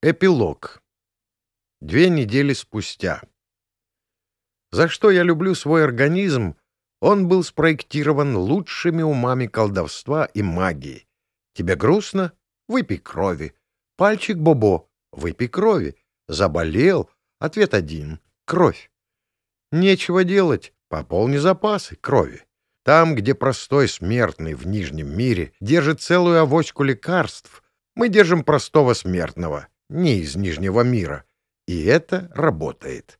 Эпилог. Две недели спустя. За что я люблю свой организм, он был спроектирован лучшими умами колдовства и магии. Тебе грустно? Выпей крови. Пальчик Бобо? Выпей крови. Заболел? Ответ один — кровь. Нечего делать? Пополни запасы крови. Там, где простой смертный в Нижнем мире держит целую авоську лекарств, мы держим простого смертного — не из Нижнего мира, и это работает.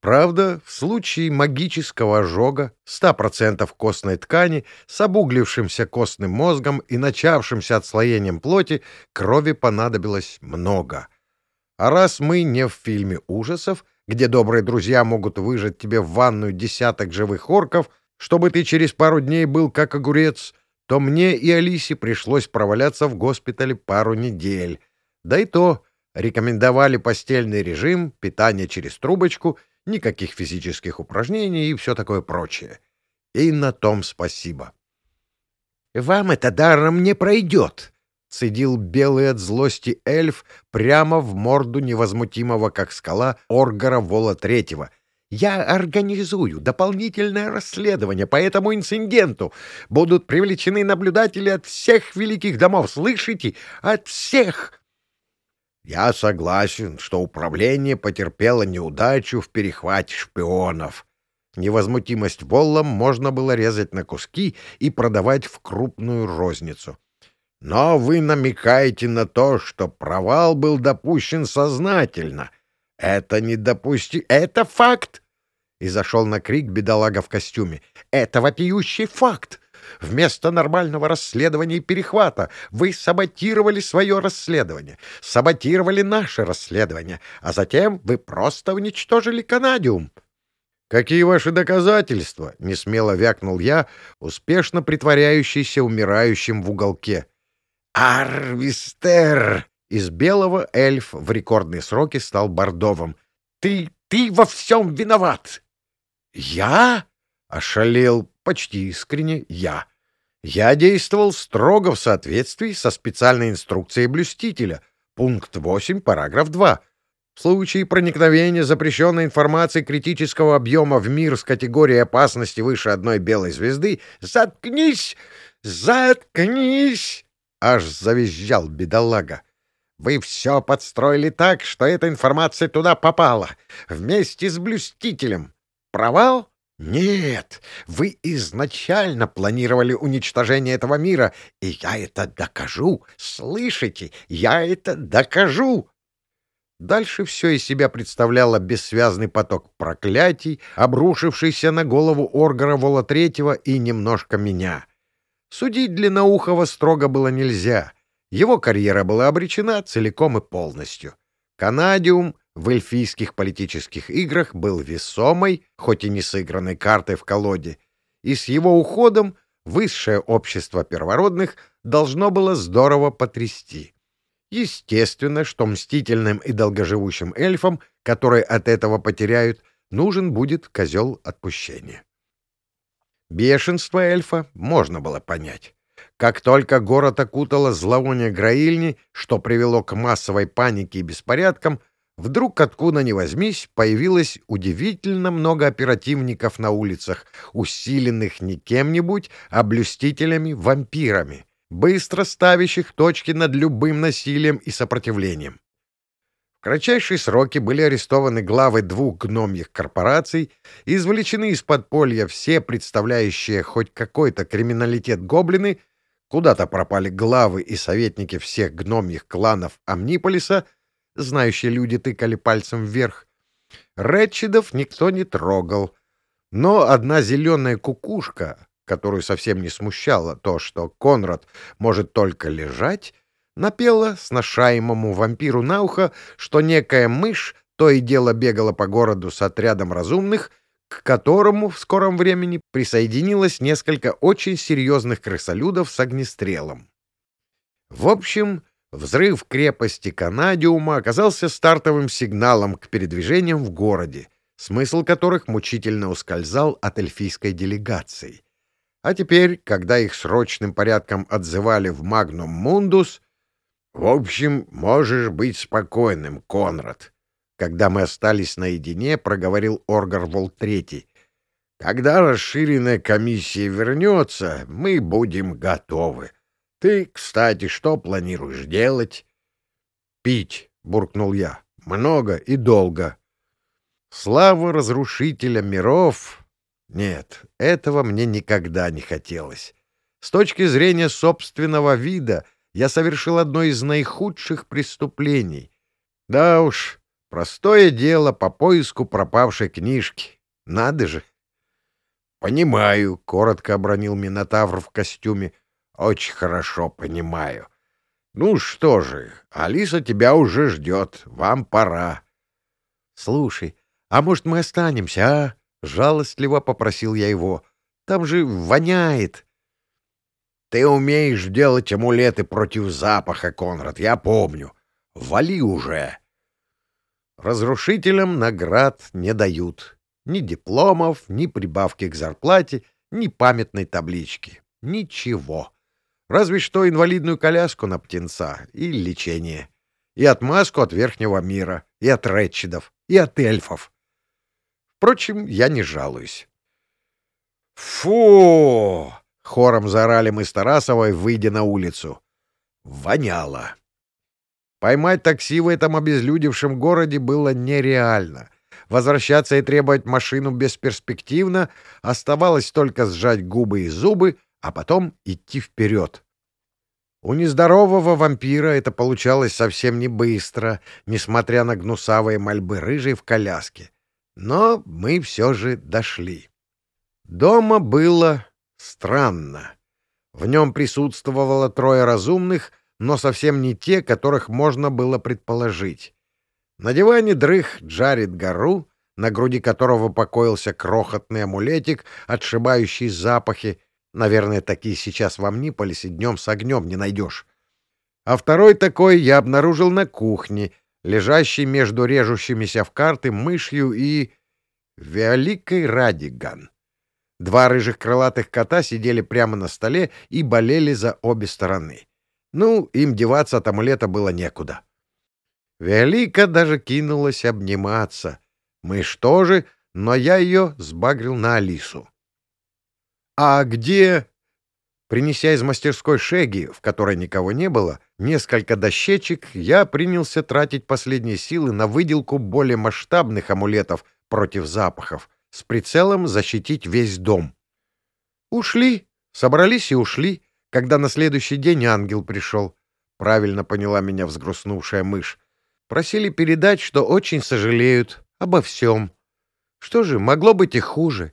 Правда, в случае магического ожога 100% костной ткани с обуглившимся костным мозгом и начавшимся отслоением плоти крови понадобилось много. А раз мы не в фильме ужасов, где добрые друзья могут выжать тебе в ванную десяток живых орков, чтобы ты через пару дней был как огурец, то мне и Алисе пришлось проваляться в госпитале пару недель, да и то рекомендовали постельный режим, питание через трубочку, никаких физических упражнений и все такое прочее. И на том спасибо. «Вам это даром не пройдет», — цедил белый от злости эльф прямо в морду невозмутимого, как скала, Оргара Вола Третьего. «Я организую дополнительное расследование по этому инциденту. Будут привлечены наблюдатели от всех великих домов, слышите? От всех!» Я согласен, что управление потерпело неудачу в перехвате шпионов. Невозмутимость Воллом можно было резать на куски и продавать в крупную розницу. Но вы намекаете на то, что провал был допущен сознательно. Это не допусти... Это факт! И зашел на крик бедолага в костюме. Это вопиющий факт! Вместо нормального расследования и перехвата вы саботировали свое расследование, саботировали наше расследование, а затем вы просто уничтожили Канадиум. «Какие ваши доказательства?» — несмело вякнул я, успешно притворяющийся умирающим в уголке. «Арвистер!» Из белого эльф в рекордные сроки стал бордовым. «Ты, ты во всем виноват!» «Я?» — ошалел почти искренне я. Я действовал строго в соответствии со специальной инструкцией блюстителя. Пункт 8, параграф 2. В случае проникновения запрещенной информации критического объема в мир с категорией опасности выше одной белой звезды «Заткнись! Заткнись!» Аж завизжал бедолага. «Вы все подстроили так, что эта информация туда попала, вместе с блюстителем. Провал? Нет, вы изначально планировали уничтожение этого мира, и я это докажу. Слышите? Я это докажу. Дальше все из себя представляло бессвязный поток проклятий, обрушившийся на голову Оргара Вола Третьего и немножко меня. Судить Длинноухова строго было нельзя. Его карьера была обречена целиком и полностью. Канадиум в эльфийских политических играх был весомой, хоть и не сыгранной картой в колоде, и с его уходом высшее общество первородных должно было здорово потрясти. Естественно, что мстительным и долгоживущим эльфам, которые от этого потеряют, нужен будет козел отпущения. Бешенство эльфа можно было понять. Как только город окутало зловоние Граильни, что привело к массовой панике и беспорядкам, Вдруг, откуда ни возьмись, появилось удивительно много оперативников на улицах, усиленных не кем-нибудь, а блюстителями-вампирами, быстро ставящих точки над любым насилием и сопротивлением. В кратчайшие сроки были арестованы главы двух гномьих корпораций, извлечены из подполья все представляющие хоть какой-то криминалитет гоблины, куда-то пропали главы и советники всех гномьих кланов Амниполиса — знающие люди тыкали пальцем вверх. Рэтчидов никто не трогал. Но одна зеленая кукушка, которую совсем не смущало то, что Конрад может только лежать, напела сношаемому вампиру на ухо, что некая мышь то и дело бегала по городу с отрядом разумных, к которому в скором времени присоединилось несколько очень серьезных крысолюдов с огнестрелом. В общем, Взрыв крепости Канадиума оказался стартовым сигналом к передвижениям в городе, смысл которых мучительно ускользал от эльфийской делегации. А теперь, когда их срочным порядком отзывали в Магнум Мундус, В общем, можешь быть спокойным, Конрад. Когда мы остались наедине, проговорил Оргарвол Третий. Когда расширенная комиссия вернется, мы будем готовы. Ты, кстати, что планируешь делать? Пить, буркнул я. Много и долго. Слава разрушителя миров. Нет, этого мне никогда не хотелось. С точки зрения собственного вида я совершил одно из наихудших преступлений. Да уж, простое дело по поиску пропавшей книжки. Надо же. — Понимаю, — коротко обронил Минотавр в костюме. — Очень хорошо понимаю. Ну что же, Алиса тебя уже ждет. Вам пора. — Слушай, а может, мы останемся, а? — жалостливо попросил я его. — Там же воняет. — Ты умеешь делать амулеты против запаха, Конрад, я помню. Вали уже. Разрушителям наград не дают. Ни дипломов, ни прибавки к зарплате, ни памятной таблички. Ничего. Разве что инвалидную коляску на птенца и лечение. И отмазку от верхнего мира, и от ретчидов, и от эльфов. Впрочем, я не жалуюсь. «Фу!» — хором заорали мы с Тарасовой, выйдя на улицу. Воняло. Поймать такси в этом обезлюдевшем городе было нереально — Возвращаться и требовать машину бесперспективно, оставалось только сжать губы и зубы, а потом идти вперед. У нездорового вампира это получалось совсем не быстро, несмотря на гнусавые мольбы рыжей в коляске. Но мы все же дошли. Дома было странно. В нем присутствовало трое разумных, но совсем не те, которых можно было предположить. На диване дрых Джаред Гару, на груди которого покоился крохотный амулетик, отшибающий запахи. Наверное, такие сейчас в Амниполисе днем с огнем не найдешь. А второй такой я обнаружил на кухне, лежащий между режущимися в карты мышью и... Виоликой Радиган. Два рыжих крылатых кота сидели прямо на столе и болели за обе стороны. Ну, им деваться от амулета было некуда. Велика даже кинулась обниматься. Мышь тоже, но я ее сбагрил на Алису. «А где...» Принеся из мастерской шеги, в которой никого не было, несколько дощечек, я принялся тратить последние силы на выделку более масштабных амулетов против запахов, с прицелом защитить весь дом. «Ушли, собрались и ушли, когда на следующий день ангел пришел», — правильно поняла меня взгрустнувшая мышь. Просили передать, что очень сожалеют обо всем. Что же, могло быть и хуже.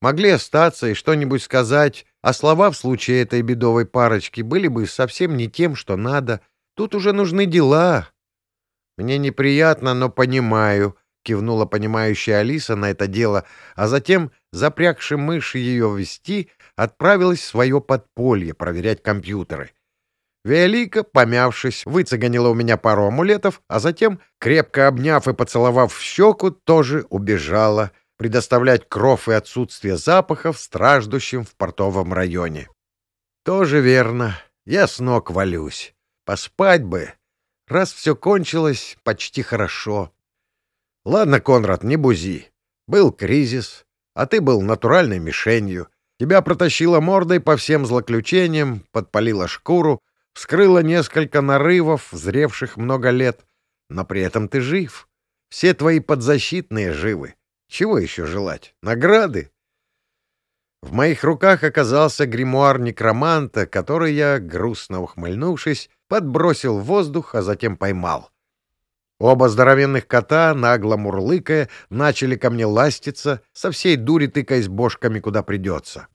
Могли остаться и что-нибудь сказать, а слова в случае этой бедовой парочки были бы совсем не тем, что надо. Тут уже нужны дела. Мне неприятно, но понимаю, — кивнула понимающая Алиса на это дело, а затем, запрягши мышь ее вести, отправилась в свое подполье проверять компьютеры. Виолика, помявшись, выцеганила у меня пару амулетов, а затем, крепко обняв и поцеловав в щеку, тоже убежала предоставлять кров и отсутствие запахов страждущим в портовом районе. Тоже верно. Я с ног валюсь. Поспать бы. Раз все кончилось почти хорошо. Ладно, Конрад, не бузи. Был кризис, а ты был натуральной мишенью. Тебя протащило мордой по всем злоключениям, подпалило шкуру, вскрыла несколько нарывов, зревших много лет, но при этом ты жив. Все твои подзащитные живы. Чего еще желать? Награды? В моих руках оказался гримуар некроманта, который я, грустно ухмыльнувшись, подбросил в воздух, а затем поймал. Оба здоровенных кота, нагло мурлыкая, начали ко мне ластиться, со всей дури тыкаясь бошками куда придется.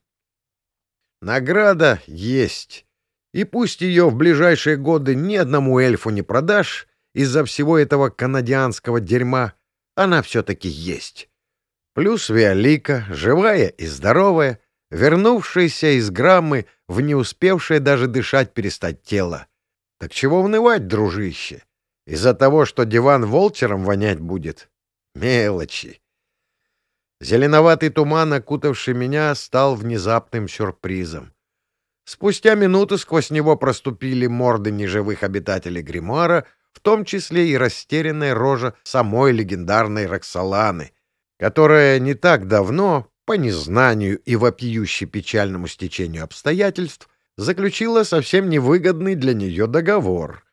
Награда есть. И пусть ее в ближайшие годы ни одному эльфу не продашь, из-за всего этого канадианского дерьма она все-таки есть. Плюс Виолика, живая и здоровая, вернувшаяся из граммы в не успевшее даже дышать перестать тело. Так чего внывать, дружище? Из-за того, что диван волчером вонять будет? Мелочи. Зеленоватый туман, окутавший меня, стал внезапным сюрпризом. Спустя минуту сквозь него проступили морды неживых обитателей гримуара, в том числе и растерянная рожа самой легендарной Роксоланы, которая не так давно, по незнанию и вопиюще печальному стечению обстоятельств, заключила совсем невыгодный для нее договор.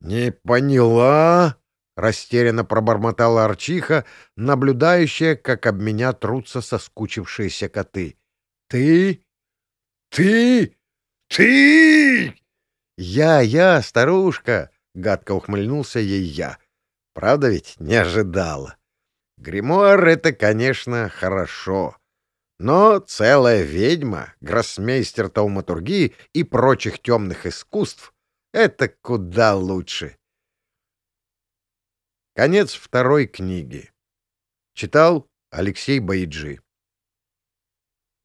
«Не поняла?» — растерянно пробормотала Арчиха, наблюдающая, как об меня трутся соскучившиеся коты. «Ты? Ты? Ты?» «Я, я, старушка!» — гадко ухмыльнулся ей я. «Правда ведь не ожидала?» Гримуар — это, конечно, хорошо. Но целая ведьма, гроссмейстер тауматургии и прочих темных искусств — это куда лучше. Конец второй книги. Читал Алексей Баиджи.